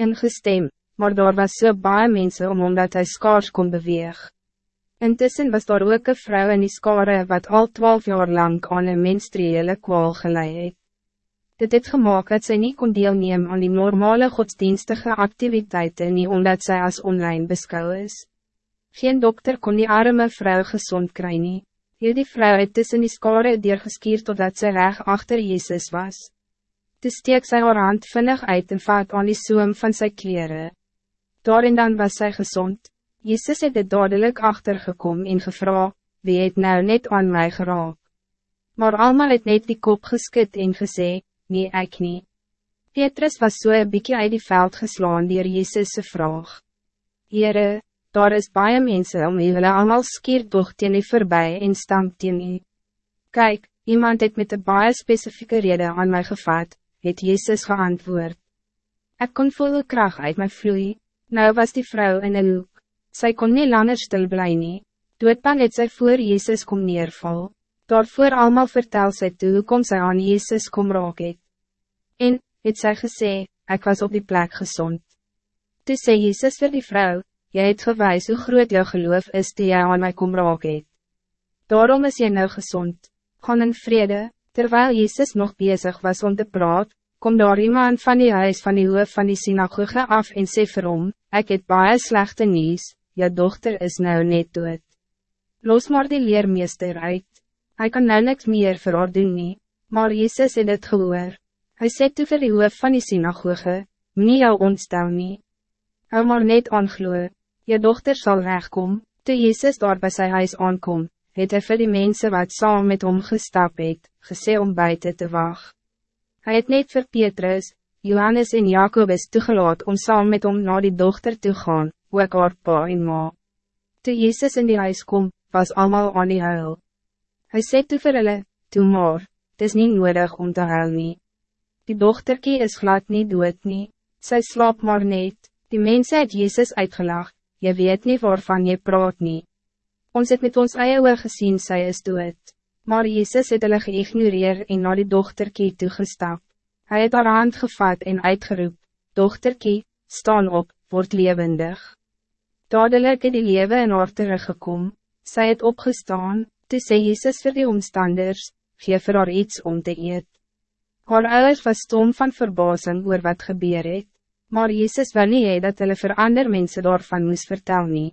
ingestem, maar daar was so baie mense om omdat hij skaars kon beweeg. Intussen was daar ook een vrouw in die skare wat al twaalf jaar lang aan een menstruele kwaal geleid het. Dit het gemaakt dat zij niet kon deelnemen aan die normale godsdienstige activiteiten nie omdat zij als online beschouw is. Geen dokter kon die arme vrouw gezond krijgen. nie. Heel die vrouw het tussen die skare deurgeskier totdat sy reg achter Jezus was. Toe steek sy haar hand vinnig uit en vaat aan die soem van sy kleren. Daarin dan was zij gezond. Jezus het het dadelijk achtergekom en gevra, wie het nou net aan mij geraak. Maar allemaal het net die kop geskit en gesê, nee ek nie. Petrus was so een bykie uit die veld geslaan dier Jezus' vraag. Heere, daar is baie mense om wie hulle allemaal skier toch teen die voorbij en stamp teen die. Kijk, iemand het met een baie specifieke reden aan mij gevat, het Jezus geantwoord. Ik kon volle kracht uit my vloei, nou was die vrouw in een hoek. Zij kon niet langer stil blij nie. Doodpan het sy voor Jezus kom neerval. Daarvoor allemaal vertel sy toe hoe kom sy aan Jezus kom raak het. En, het sy gesê, ik was op die plek gezond. Toe sê Jezus vir die vrouw, jy het gewys hoe groot jou geloof is die jy aan my kom raak het. Daarom is jy nou gezond. Gaan in vrede, terwijl Jezus nog bezig was om te praat, kom daar iemand van die huis van die hoof van die synagoge af en sê vir hom, ek het baie slechte nieuws, je dochter is nou net dood. Los maar die leermeester uit, hij kan nou niks meer vir haar doen nie, maar Jezus het het gehoor. Hy sê toe vir die hoof van die synagoge, nie jou ontstel nie. Hou maar net aangloe, je dochter zal wegkom, toe Jezus daar bij sy huis aankom, het hy vir die mense wat saam met hom gestap het, gesê om buiten te wachten. Hij het net vir Petrus, Johannes en Jacobus toegelaat om saam met hom naar die dochter te gaan, ook haar pa en ma. Toe Jezus in die huis kom, was allemaal aan die huil. Hij sê toe vir hulle, toe maar, het is niet nodig om te huil nie. Die dochterkie is glad niet dood nie, sy slaap maar net, die mense het Jezus uitgelag, je weet niet waarvan je praat nie. Ons het met ons eie oor gesien sy is dood. Maar Jezus het hulle geïgnoreer en na die dochterkie toegestap. Hij het haar hand gevat en uitgeroep, Dochterkie, staan op, word levendig. Dadelijk het die lewe in haar teruggekom, sy het opgestaan, toe sê Jezus vir die omstanders, geef vir haar iets om te eet. Haar ouders was stom van verbazing oor wat gebeur het, maar Jezus wil nie hee dat hulle vir ander mense daarvan moes vertel nie.